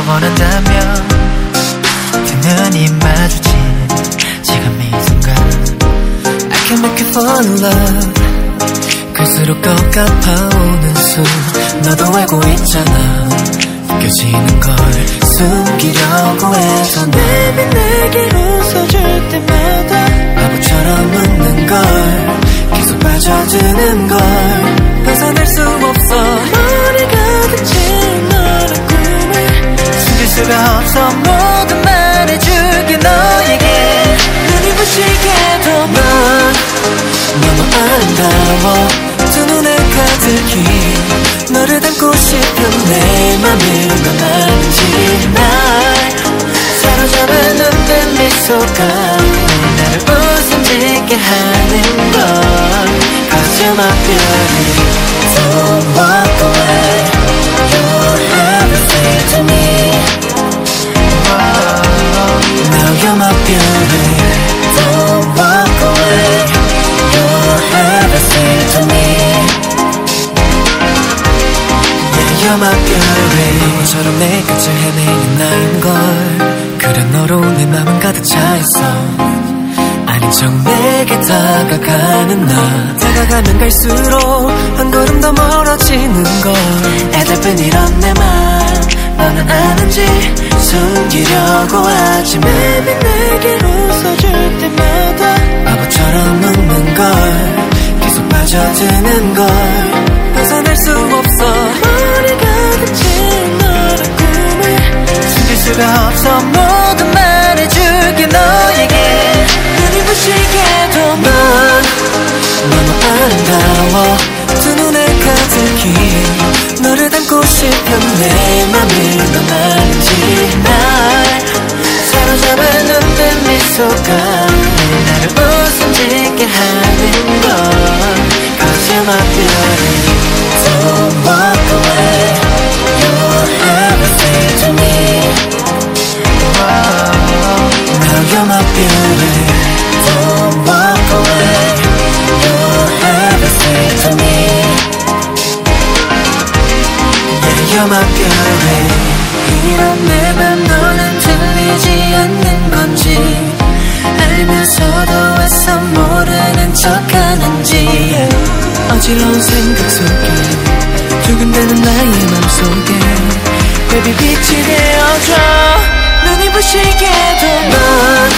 원한다면 두 눈이 마주친 지금 이 순간 I can make you fall in love. 갈수록 더 가파오는 숨 너도 알고 있잖아. 느껴지는 걸 숨기려고 해서 내미 내게 웃어줄 때마다 바보처럼 웃 수가 없어. 모두 말해줄게 너에게. 눈이 부시게도 넌 너무 아름다워. 두 눈에 가득히 너를 담고 싶은 내 맘이 넌 아는지 날 사로잡은 눈빛 미소가 나를 웃음 짓게 하는 my beauty Don't Yeah, you're my beauty 처럼 내 끝을 헤매는 나인걸. 그래 너로 내 맘은 가득 차있어. 아닌 척 내게 다가가는 나. 다가가면 갈수록 한 걸음 더 멀어지는 걸. 애달픈 이런 내맘 너는 아는지 숨기려고 하지. 매일 내게 매일 나를 웃음 짓게 하는 건 Cause you're my beauty Don't walk away You're everything to me Now you're my beauty Don't walk away You're everything to me Yeah, you're my beauty 어지러운 생각 속에 두근대는 나의 맘속에 baby 빛이 되어줘. 눈이 부시게 도 넌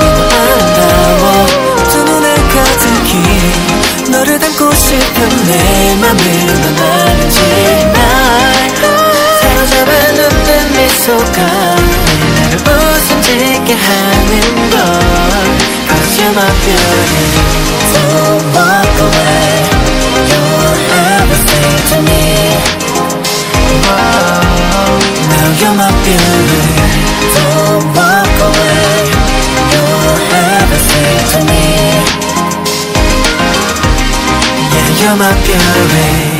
너무 아름다워. 두 눈에 가득히 너를 담고 싶은 내 맘을 넌 알지 날 사로잡은 눈빛 미소가 나를 웃음 짓게 하는 my beauty Don't you're my beauty Don't walk away. You're everything to me. Yeah, you're my beauty